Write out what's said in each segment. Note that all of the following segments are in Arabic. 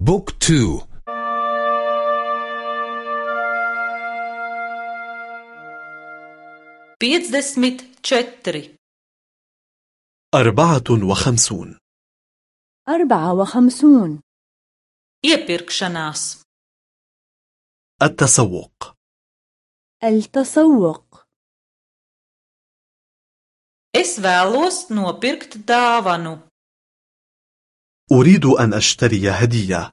بوك تو. بيتدسمت četri أربعة وخمسون. أربعة وخمسون. Iepirkšanās التسوق. التسوق. Es vēlos nopirkt dāvanu. أريد أن أشتري هدية.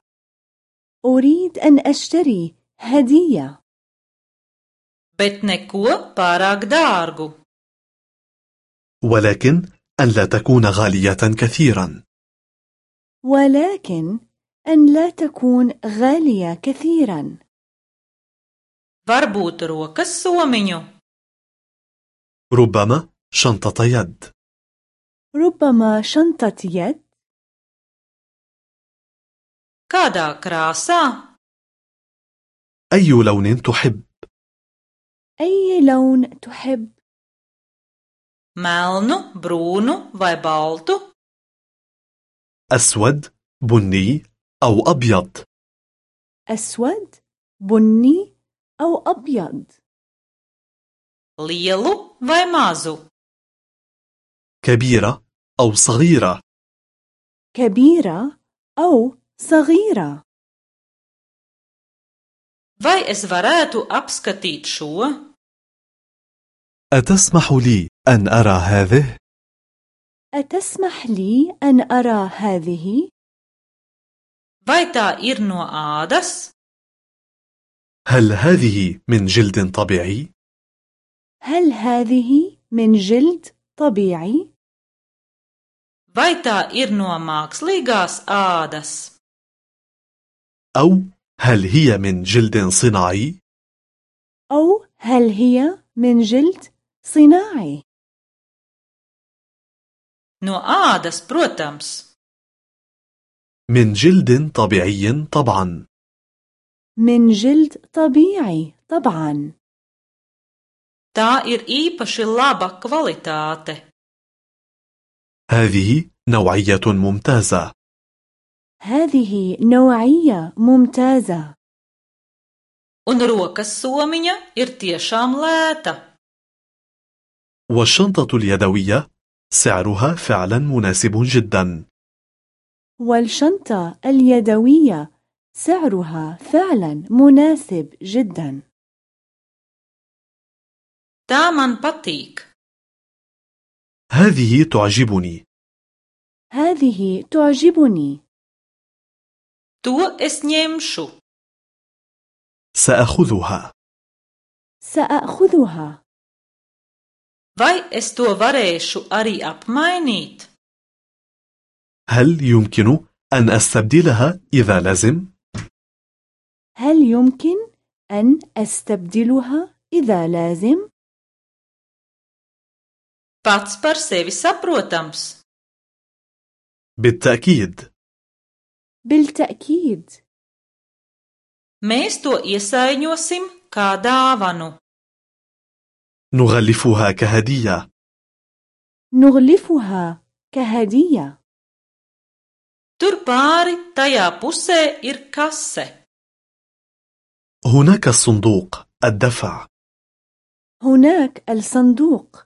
أريد أن أشتري هدية. Bet neko pārāk dārgu. ولكن أن لا تكون غالية كثيرا. ولكن أن لا تكون غالية كثيرا. Varbūt rokas somiņu. ربما شنطة يد. ربما شنطة يد. Kādā krāsā? أي لون تحب أي لون تحب Melnu, brūnu vai baltu? أسود بني أو أبيض أسود بني أو أبيض Lielu vai mazu? كبيرة أو صغيرة كبيرة أو صغيرة Vai es varētu apskatīt šo? أتسمح لي أن أرى هذه؟ أتسمح لي أن أرى هذه؟ Vai tā ir no ādas? هل هذه من جلد طبيعي؟ هل هذه من جلد طبيعي؟ Vai tā ir no mākslīgās ādas? أو هل هي من جلد صناعي؟ أو هل هي من جلد صناعي؟ No ādas, protams. من جلد طبيعي طبعا من جلد طبيعي طبعا Tā ir īpaši laba kvalitāte. هذه نوعية ممتازة هذه نوعية ممتازة. Un rokas somiņa ir tiešām lēta. والشنطة اليدوية سعرها فعلا مناسب جدا. والشنطة اليدوية سعرها فعلا مناسب جدا. Tā man patīk. هذه تعجبني. هذه تعجبني. To es ņemšu. سأخذها سأخذها Vai es to varēšu arī apmainīt? هل يمكن أن أستبدلها إذا لازم؟ هل يمكن أن أستبدلها إذا لازم؟ Pats par sevi saprotams. بالتأكيد بالتأكيد. Mēs to iesaiņosim kā dāvanu. نغلفها كهدية. نغلفها كهدية. Tur pāri tajā pusē ir kase. هناك الصندوق الدفع. هناك الصندوق.